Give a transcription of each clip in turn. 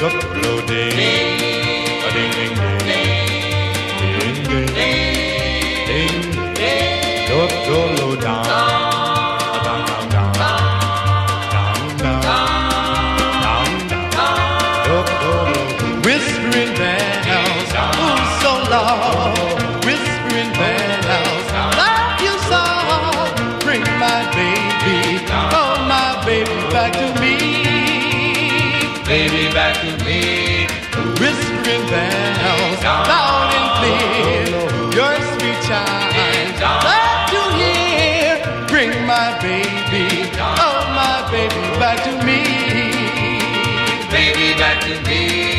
the blue day. A ding ding ding, ding ding ding, ding. Go up, down, down down down, down down, down down. Whispering bells, oh so loud. Whispering bells. baby back to me. Whispering bells, loud and clear, oh, your sweet chimes love to hear. Bring my baby, oh my baby, back to me. Baby back to me.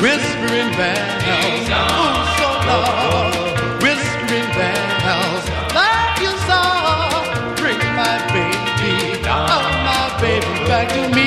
whispering bells, oh so loud, whispering bells, like you saw. Bring my baby, oh my baby, back to me.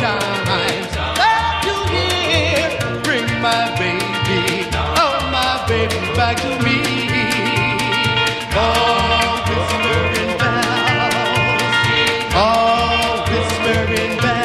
times that you. Bring my baby, oh my baby, back to me. All whispering bells, all whispering bells.